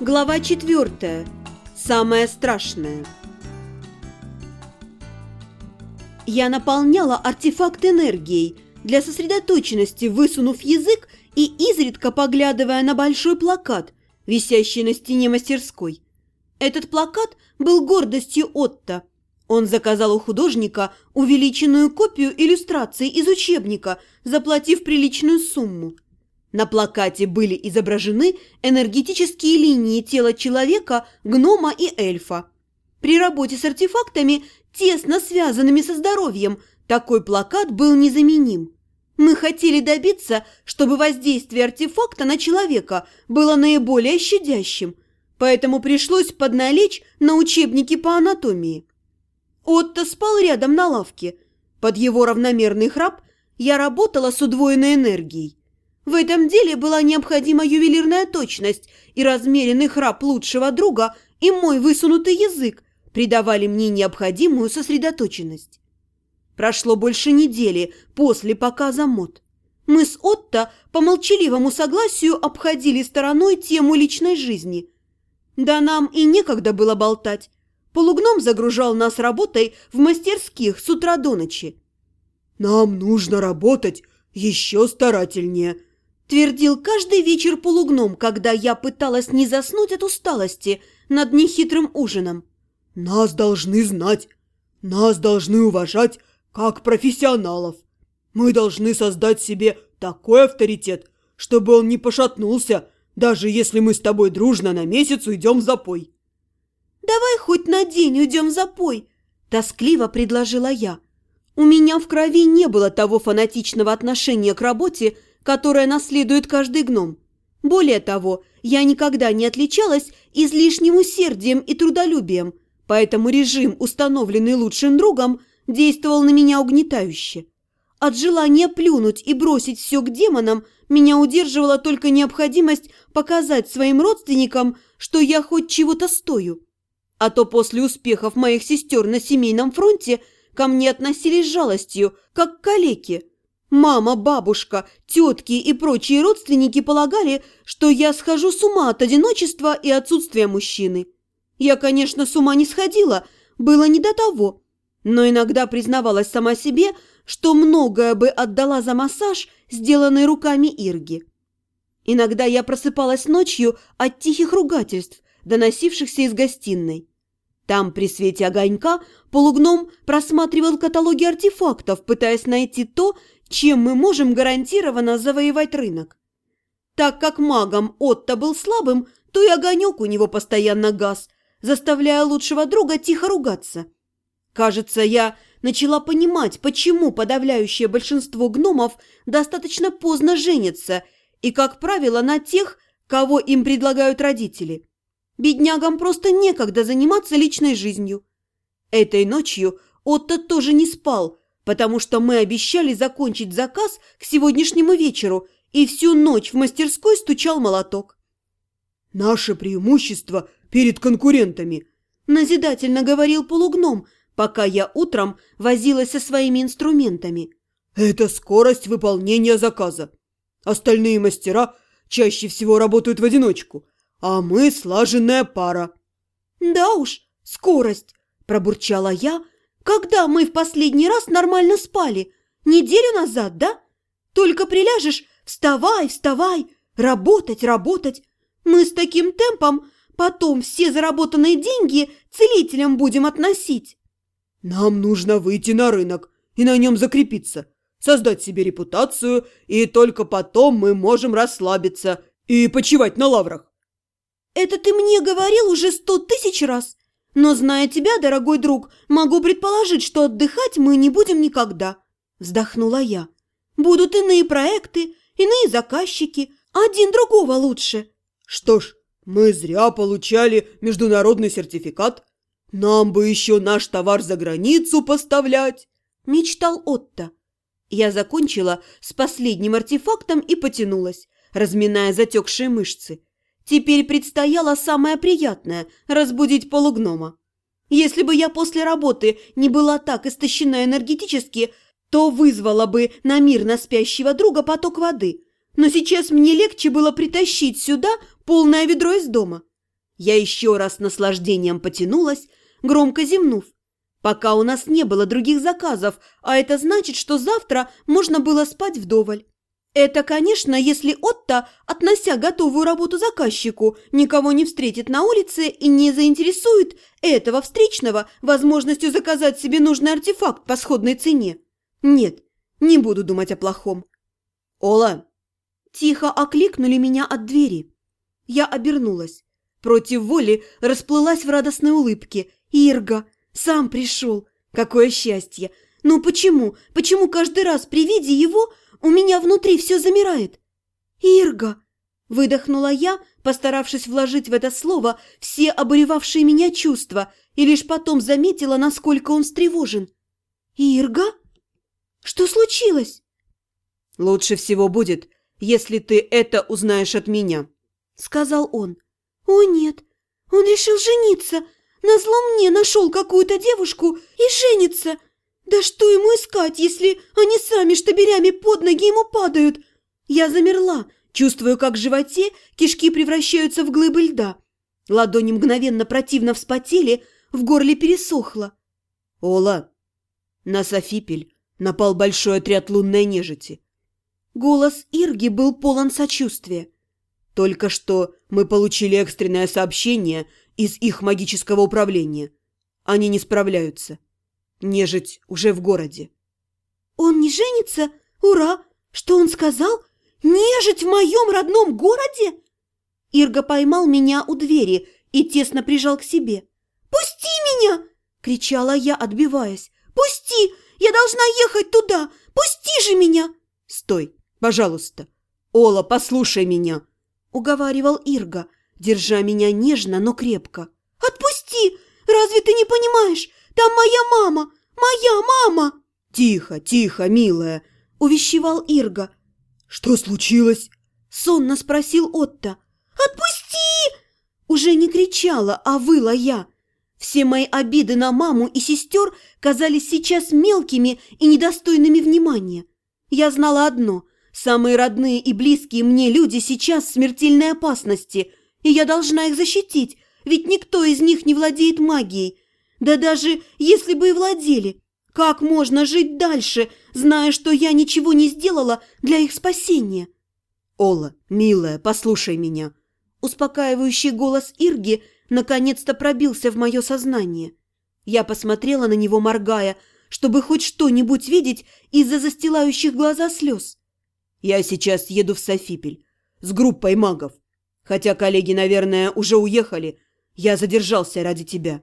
Глава четвертая. Самое страшное. Я наполняла артефакт энергией, для сосредоточенности высунув язык и изредка поглядывая на большой плакат, висящий на стене мастерской. Этот плакат был гордостью Отто. Он заказал у художника увеличенную копию иллюстрации из учебника, заплатив приличную сумму. На плакате были изображены энергетические линии тела человека, гнома и эльфа. При работе с артефактами, тесно связанными со здоровьем, такой плакат был незаменим. Мы хотели добиться, чтобы воздействие артефакта на человека было наиболее щадящим, поэтому пришлось подналечь на учебники по анатомии. Отто спал рядом на лавке. Под его равномерный храп я работала с удвоенной энергией. В этом деле была необходима ювелирная точность, и размеренный храп лучшего друга и мой высунутый язык придавали мне необходимую сосредоточенность. Прошло больше недели после показа мод. Мы с Отто по молчаливому согласию обходили стороной тему личной жизни. Да нам и некогда было болтать. Полугном загружал нас работой в мастерских с утра до ночи. «Нам нужно работать еще старательнее», Твердил каждый вечер полугном, когда я пыталась не заснуть от усталости над нехитрым ужином. «Нас должны знать, нас должны уважать как профессионалов. Мы должны создать себе такой авторитет, чтобы он не пошатнулся, даже если мы с тобой дружно на месяц уйдем в запой». «Давай хоть на день уйдем в запой», – тоскливо предложила я. У меня в крови не было того фанатичного отношения к работе, которое наследует каждый гном. Более того, я никогда не отличалась излишним усердием и трудолюбием, поэтому режим, установленный лучшим другом, действовал на меня угнетающе. От желания плюнуть и бросить все к демонам меня удерживала только необходимость показать своим родственникам, что я хоть чего-то стою. А то после успехов моих сестер на семейном фронте ко мне относились с жалостью, как к калеке – Мама, бабушка, тетки и прочие родственники полагали, что я схожу с ума от одиночества и отсутствия мужчины. Я, конечно, с ума не сходила, было не до того, но иногда признавалась сама себе, что многое бы отдала за массаж, сделанный руками Ирги. Иногда я просыпалась ночью от тихих ругательств, доносившихся из гостиной. Там при свете огонька полугном просматривал каталоги артефактов, пытаясь найти то, чем мы можем гарантированно завоевать рынок. Так как магом Отто был слабым, то и огонек у него постоянно газ, заставляя лучшего друга тихо ругаться. Кажется, я начала понимать, почему подавляющее большинство гномов достаточно поздно женятся и, как правило, на тех, кого им предлагают родители. Беднягам просто некогда заниматься личной жизнью. Этой ночью Отто тоже не спал, потому что мы обещали закончить заказ к сегодняшнему вечеру, и всю ночь в мастерской стучал молоток. «Наше преимущество перед конкурентами», – назидательно говорил полугном, пока я утром возилась со своими инструментами. «Это скорость выполнения заказа. Остальные мастера чаще всего работают в одиночку, а мы слаженная пара». «Да уж, скорость», – пробурчала я, когда мы в последний раз нормально спали? Неделю назад, да? Только приляжешь, вставай, вставай, работать, работать. Мы с таким темпом потом все заработанные деньги целителям будем относить. Нам нужно выйти на рынок и на нем закрепиться, создать себе репутацию, и только потом мы можем расслабиться и почивать на лаврах. Это ты мне говорил уже сто тысяч раз. Но, зная тебя, дорогой друг, могу предположить, что отдыхать мы не будем никогда. Вздохнула я. Будут иные проекты, иные заказчики, один другого лучше. Что ж, мы зря получали международный сертификат. Нам бы еще наш товар за границу поставлять, мечтал Отто. Я закончила с последним артефактом и потянулась, разминая затекшие мышцы. Теперь предстояло самое приятное – разбудить полугнома. Если бы я после работы не была так истощена энергетически, то вызвала бы на мирно спящего друга поток воды. Но сейчас мне легче было притащить сюда полное ведро из дома. Я еще раз наслаждением потянулась, громко зевнув. Пока у нас не было других заказов, а это значит, что завтра можно было спать вдоволь. Это, конечно, если Отто, относя готовую работу заказчику, никого не встретит на улице и не заинтересует этого встречного возможностью заказать себе нужный артефакт по сходной цене. Нет, не буду думать о плохом. «Ола!» Тихо окликнули меня от двери. Я обернулась. Против воли расплылась в радостной улыбке. «Ирга! Сам пришел! Какое счастье! Ну почему? Почему каждый раз при виде его у меня внутри все замирает. «Ирга!» – выдохнула я, постаравшись вложить в это слово все обуревавшие меня чувства, и лишь потом заметила, насколько он встревожен. «Ирга? Что случилось?» «Лучше всего будет, если ты это узнаешь от меня», – сказал он. «О нет, он решил жениться, назло мне нашел какую-то девушку и женится!» «Да что ему искать, если они сами штаберями под ноги ему падают?» Я замерла, чувствую, как в животе кишки превращаются в глыбы льда. Ладони мгновенно противно вспотели, в горле пересохло. «Ола, на Софипель напал большой отряд лунной нежити». Голос Ирги был полон сочувствия. «Только что мы получили экстренное сообщение из их магического управления. Они не справляются». Нежить уже в городе. «Он не женится? Ура! Что он сказал? Нежить в моем родном городе?» Ирга поймал меня у двери и тесно прижал к себе. «Пусти меня!» – кричала я, отбиваясь. «Пусти! Я должна ехать туда! Пусти же меня!» «Стой, пожалуйста! Ола, послушай меня!» – уговаривал Ирга, держа меня нежно, но крепко. «Отпусти! Разве ты не понимаешь? Там моя мама! Моя мама!» «Тихо, тихо, милая!» – увещевал Ирга. «Что случилось?» – сонно спросил Отто. «Отпусти!» Уже не кричала, а выла я. Все мои обиды на маму и сестер казались сейчас мелкими и недостойными внимания. Я знала одно – самые родные и близкие мне люди сейчас в смертельной опасности, и я должна их защитить, ведь никто из них не владеет магией, да даже если бы и владели, как можно жить дальше, зная, что я ничего не сделала для их спасения? Ола, милая, послушай меня. Успокаивающий голос Ирги наконец-то пробился в мое сознание. Я посмотрела на него, моргая, чтобы хоть что-нибудь видеть из-за застилающих глаза слез. Я сейчас еду в Софипель с группой магов. Хотя коллеги, наверное, уже уехали, я задержался ради тебя.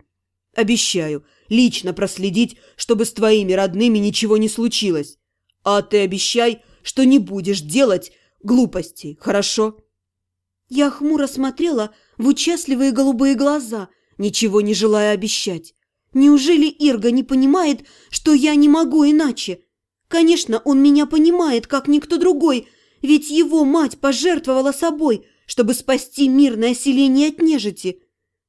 Обещаю лично проследить, чтобы с твоими родными ничего не случилось. А ты обещай, что не будешь делать глупостей, хорошо?» Я хмуро смотрела в участливые голубые глаза, ничего не желая обещать. Неужели Ирга не понимает, что я не могу иначе? Конечно, он меня понимает, как никто другой, ведь его мать пожертвовала собой, чтобы спасти мирное селение от нежити.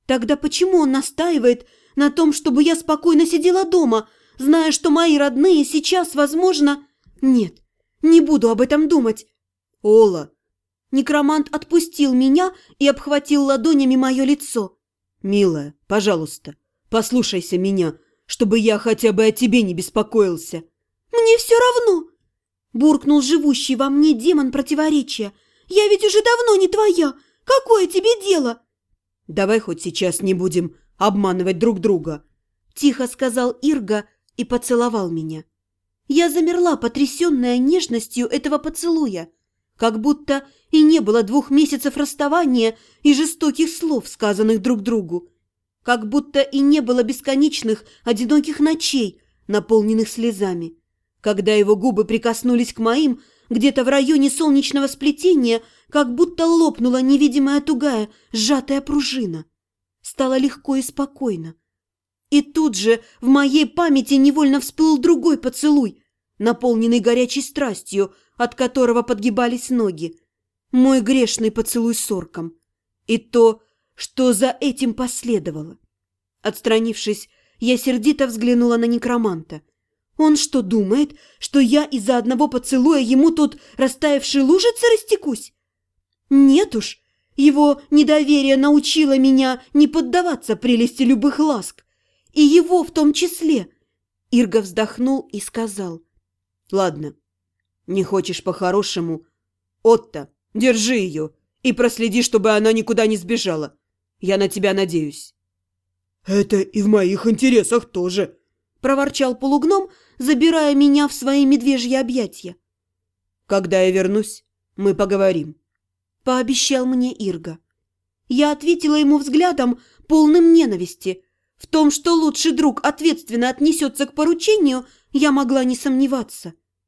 Тогда почему он настаивает, на том, чтобы я спокойно сидела дома, зная, что мои родные сейчас, возможно... Нет, не буду об этом думать. Ола. Некромант отпустил меня и обхватил ладонями мое лицо. Милая, пожалуйста, послушайся меня, чтобы я хотя бы о тебе не беспокоился. Мне все равно. Буркнул живущий во мне демон противоречия. Я ведь уже давно не твоя. Какое тебе дело? Давай хоть сейчас не будем обманывать друг друга», – тихо сказал Ирга и поцеловал меня. Я замерла, потрясенная нежностью этого поцелуя, как будто и не было двух месяцев расставания и жестоких слов, сказанных друг другу, как будто и не было бесконечных одиноких ночей, наполненных слезами. Когда его губы прикоснулись к моим, где-то в районе солнечного сплетения, как будто лопнула невидимая тугая, сжатая пружина стало легко и спокойно. И тут же в моей памяти невольно всплыл другой поцелуй, наполненный горячей страстью, от которого подгибались ноги. Мой грешный поцелуй с орком. И то, что за этим последовало. Отстранившись, я сердито взглянула на некроманта. Он что, думает, что я из-за одного поцелуя ему тут растаявшей лужицы растекусь? Нет уж, Его недоверие научило меня не поддаваться прелести любых ласк. И его в том числе. Ирга вздохнул и сказал. «Ладно, не хочешь по-хорошему? Отто, держи ее и проследи, чтобы она никуда не сбежала. Я на тебя надеюсь». «Это и в моих интересах тоже», – проворчал полугном, забирая меня в свои медвежьи объятия. «Когда я вернусь, мы поговорим» пообещал мне Ирга. Я ответила ему взглядом, полным ненависти. В том, что лучший друг ответственно отнесется к поручению, я могла не сомневаться.